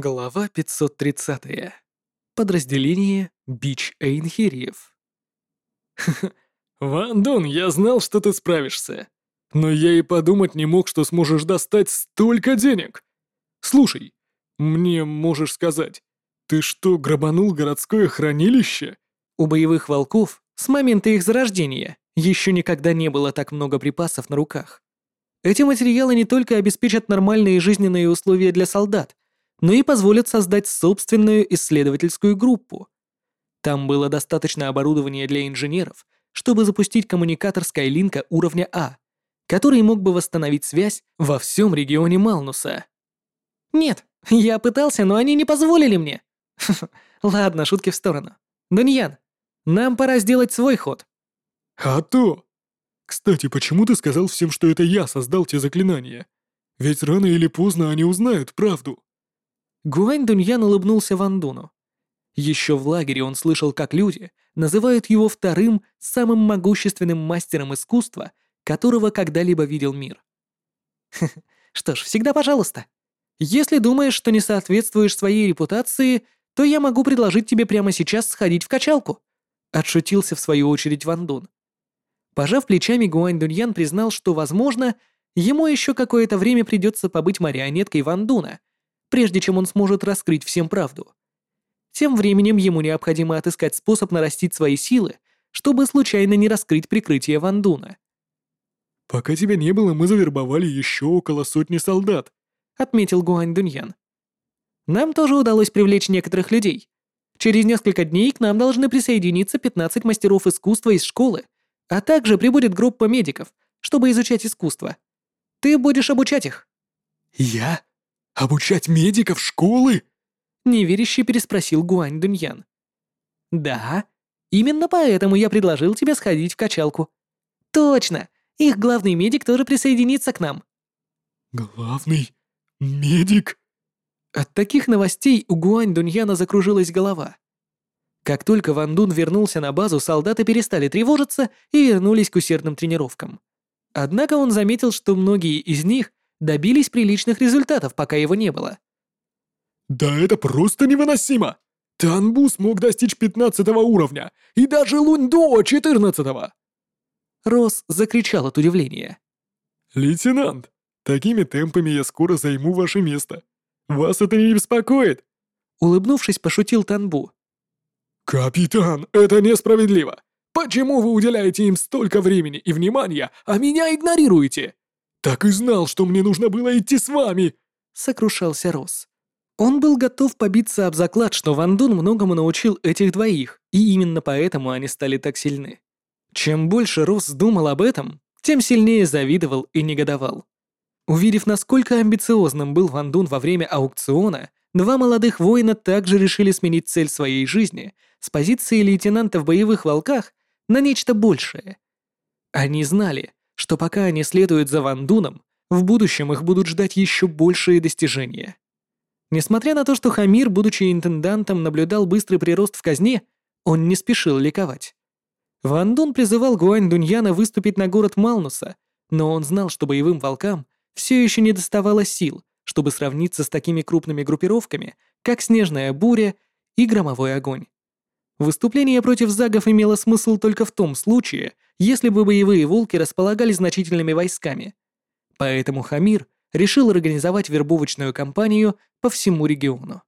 Глава 530. Подразделение Бич Эйнхириев. «Ван Дон, я знал, что ты справишься. Но я и подумать не мог, что сможешь достать столько денег. Слушай, мне можешь сказать, ты что, грабанул городское хранилище?» У боевых волков с момента их зарождения еще никогда не было так много припасов на руках. Эти материалы не только обеспечат нормальные жизненные условия для солдат, но и позволят создать собственную исследовательскую группу. Там было достаточно оборудования для инженеров, чтобы запустить коммуникатор Скайлинка уровня А, который мог бы восстановить связь во всем регионе Малнуса. «Нет, я пытался, но они не позволили мне». Ладно, шутки в сторону. Дуньян, нам пора сделать свой ход. А то! Кстати, почему ты сказал всем, что это я создал те заклинания? Ведь рано или поздно они узнают правду. Гуань Дуньян улыбнулся Ван Дуну. Еще в лагере он слышал, как люди называют его вторым самым могущественным мастером искусства, которого когда-либо видел мир. Что ж, всегда пожалуйста. Если думаешь, что не соответствуешь своей репутации, то я могу предложить тебе прямо сейчас сходить в качалку. Отшутился в свою очередь Ван Дун. Пожав плечами, Гуань Дуньян признал, что, возможно, ему еще какое-то время придется побыть марионеткой Ван Дуна, прежде чем он сможет раскрыть всем правду. Тем временем ему необходимо отыскать способ нарастить свои силы, чтобы случайно не раскрыть прикрытие Вандуна. «Пока тебя не было, мы завербовали еще около сотни солдат», — отметил Гуань Дуньян. «Нам тоже удалось привлечь некоторых людей. Через несколько дней к нам должны присоединиться 15 мастеров искусства из школы, а также прибудет группа медиков, чтобы изучать искусство. Ты будешь обучать их». «Я? Обучать медиков школы?» неверяще переспросил Гуань Дуньян. «Да, именно поэтому я предложил тебе сходить в качалку. Точно, их главный медик тоже присоединится к нам». «Главный медик?» От таких новостей у Гуань Дуньяна закружилась голова. Как только Ван Дун вернулся на базу, солдаты перестали тревожиться и вернулись к усердным тренировкам. Однако он заметил, что многие из них добились приличных результатов, пока его не было. Да это просто невыносимо! Танбу смог достичь 15 уровня, и даже Луньдо 14 -го. Рос закричал от удивления. «Лейтенант, такими темпами я скоро займу ваше место. Вас это не беспокоит?» Улыбнувшись, пошутил Танбу. «Капитан, это несправедливо! Почему вы уделяете им столько времени и внимания, а меня игнорируете? Так и знал, что мне нужно было идти с вами!» Сокрушался Рос. Он был готов побиться об заклад, что Ван Дун многому научил этих двоих, и именно поэтому они стали так сильны. Чем больше Рос думал об этом, тем сильнее завидовал и негодовал. Увидев, насколько амбициозным был Ван Дун во время аукциона, два молодых воина также решили сменить цель своей жизни с позиции лейтенанта в боевых волках на нечто большее. Они знали, что пока они следуют за Ван Дуном, в будущем их будут ждать еще большие достижения. Несмотря на то, что Хамир, будучи интендантом, наблюдал быстрый прирост в казне, он не спешил ликовать. Ван Дун призывал Гуань Дуньяна выступить на город Малнуса, но он знал, что боевым волкам все еще не доставало сил, чтобы сравниться с такими крупными группировками, как Снежная буря и Громовой огонь. Выступление против загов имело смысл только в том случае, если бы боевые волки располагали значительными войсками. Поэтому Хамир решил организовать вербовочную кампанию по всему региону.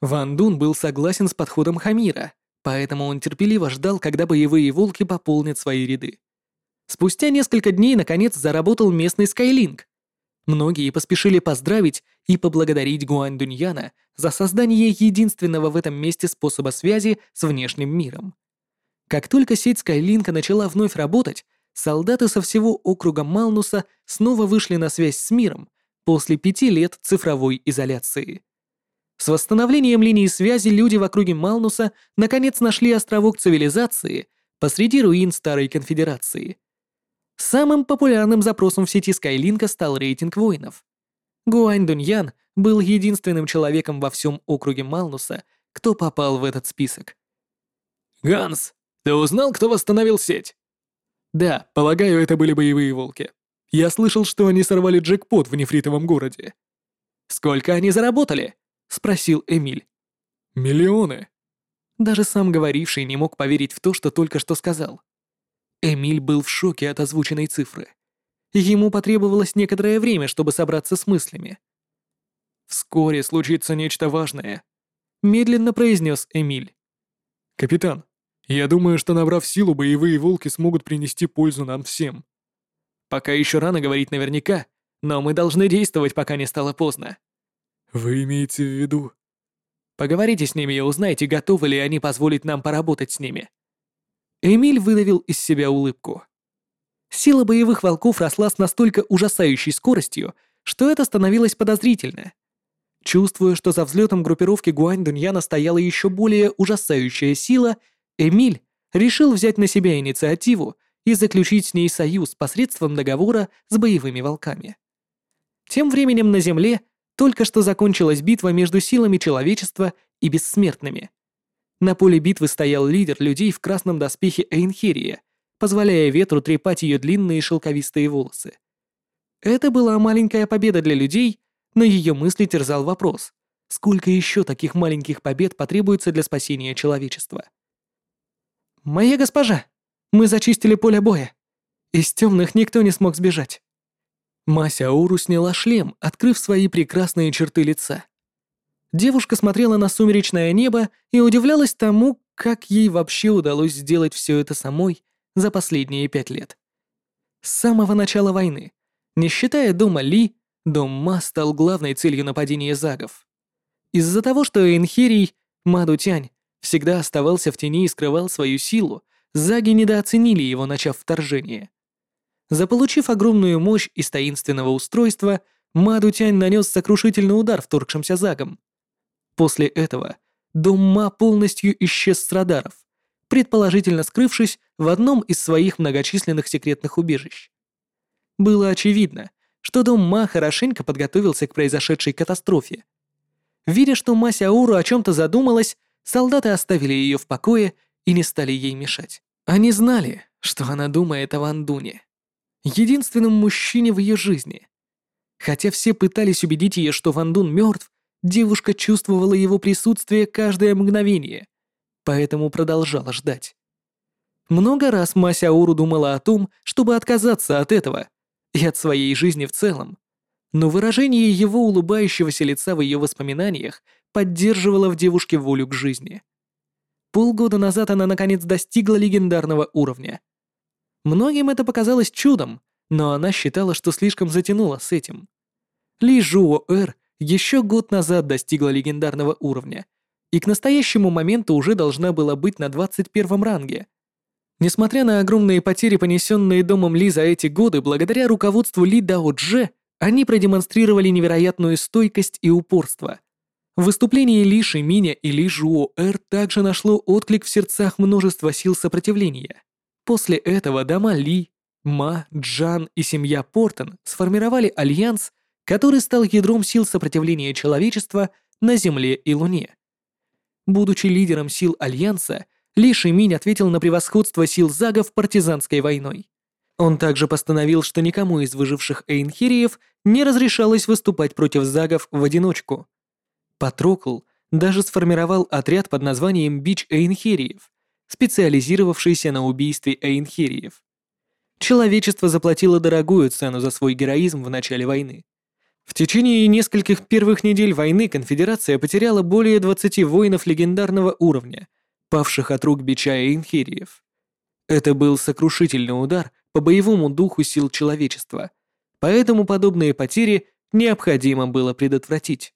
Ван Дун был согласен с подходом Хамира, поэтому он терпеливо ждал, когда боевые волки пополнят свои ряды. Спустя несколько дней, наконец, заработал местный Скайлинг. Многие поспешили поздравить и поблагодарить Гуань Дуньяна за создание единственного в этом месте способа связи с внешним миром. Как только сеть Скайлинка начала вновь работать, солдаты со всего округа Малнуса снова вышли на связь с миром после пяти лет цифровой изоляции. С восстановлением линии связи люди в округе Малнуса наконец нашли островок цивилизации посреди руин Старой Конфедерации. Самым популярным запросом в сети Скайлинка стал рейтинг воинов. Гуань Дуньян был единственным человеком во всем округе Малнуса, кто попал в этот список. «Ганс, ты узнал, кто восстановил сеть?» Да, полагаю, это были боевые волки. Я слышал, что они сорвали джекпот в нефритовом городе. Сколько они заработали? спросил Эмиль. «Миллионы». Даже сам говоривший не мог поверить в то, что только что сказал. Эмиль был в шоке от озвученной цифры. Ему потребовалось некоторое время, чтобы собраться с мыслями. «Вскоре случится нечто важное», — медленно произнес Эмиль. «Капитан, я думаю, что набрав силу, боевые волки смогут принести пользу нам всем». «Пока еще рано говорить наверняка, но мы должны действовать, пока не стало поздно». «Вы имеете в виду?» «Поговорите с ними и узнайте, готовы ли они позволить нам поработать с ними». Эмиль выдавил из себя улыбку. Сила боевых волков росла с настолько ужасающей скоростью, что это становилось подозрительно. Чувствуя, что за взлетом группировки Гуань-Дуньяна стояла еще более ужасающая сила, Эмиль решил взять на себя инициативу и заключить с ней союз посредством договора с боевыми волками. Тем временем на Земле только что закончилась битва между силами человечества и бессмертными. На поле битвы стоял лидер людей в красном доспехе Эйнхерия, позволяя ветру трепать ее длинные шелковистые волосы. Это была маленькая победа для людей, но ее мысли терзал вопрос, сколько еще таких маленьких побед потребуется для спасения человечества. «Моя госпожа, мы зачистили поле боя. Из темных никто не смог сбежать». Мася Ауру сняла шлем, открыв свои прекрасные черты лица. Девушка смотрела на сумеречное небо и удивлялась тому, как ей вообще удалось сделать все это самой за последние пять лет. С самого начала войны, не считая дома Ли, Дом Ма стал главной целью нападения загов. Из-за того, что Энхирий, Мадутянь, всегда оставался в тени и скрывал свою силу, заги недооценили его, начав вторжение. Заполучив огромную мощь из таинственного устройства, Мадутянь нанес сокрушительный удар вторгшимся загам. После этого дом Ма полностью исчез с радаров, предположительно скрывшись в одном из своих многочисленных секретных убежищ. Было очевидно, что дом Ма хорошенько подготовился к произошедшей катастрофе. Видя, что Ма Сяуру о чем-то задумалась, солдаты оставили ее в покое и не стали ей мешать. Они знали, что она думает о Ван Дуне, единственном мужчине в ее жизни. Хотя все пытались убедить ее, что Ван Дун мертв, девушка чувствовала его присутствие каждое мгновение, поэтому продолжала ждать. Много раз Ма Сяуру думала о том, чтобы отказаться от этого — и от своей жизни в целом. Но выражение его улыбающегося лица в ее воспоминаниях поддерживало в девушке волю к жизни. Полгода назад она наконец достигла легендарного уровня. Многим это показалось чудом, но она считала, что слишком затянула с этим. Ли Жуо Эр еще год назад достигла легендарного уровня, и к настоящему моменту уже должна была быть на 21 ранге — Несмотря на огромные потери, понесенные домом Ли за эти годы, благодаря руководству Ли Дао Дже, они продемонстрировали невероятную стойкость и упорство. Выступление Ли Шиминя и Ли Жуо Эр также нашло отклик в сердцах множества сил сопротивления. После этого дома Ли, Ма, Джан и семья Портон сформировали альянс, который стал ядром сил сопротивления человечества на Земле и Луне. Будучи лидером сил альянса, ли Шиминь ответил на превосходство сил загов партизанской войной. Он также постановил, что никому из выживших эйнхириев не разрешалось выступать против загов в одиночку. Патрокл даже сформировал отряд под названием Бич Эйнхириев, специализировавшийся на убийстве эйнхириев. Человечество заплатило дорогую цену за свой героизм в начале войны. В течение нескольких первых недель войны конфедерация потеряла более 20 воинов легендарного уровня – павших от рук бича Эйнхириев. Это был сокрушительный удар по боевому духу сил человечества, поэтому подобные потери необходимо было предотвратить.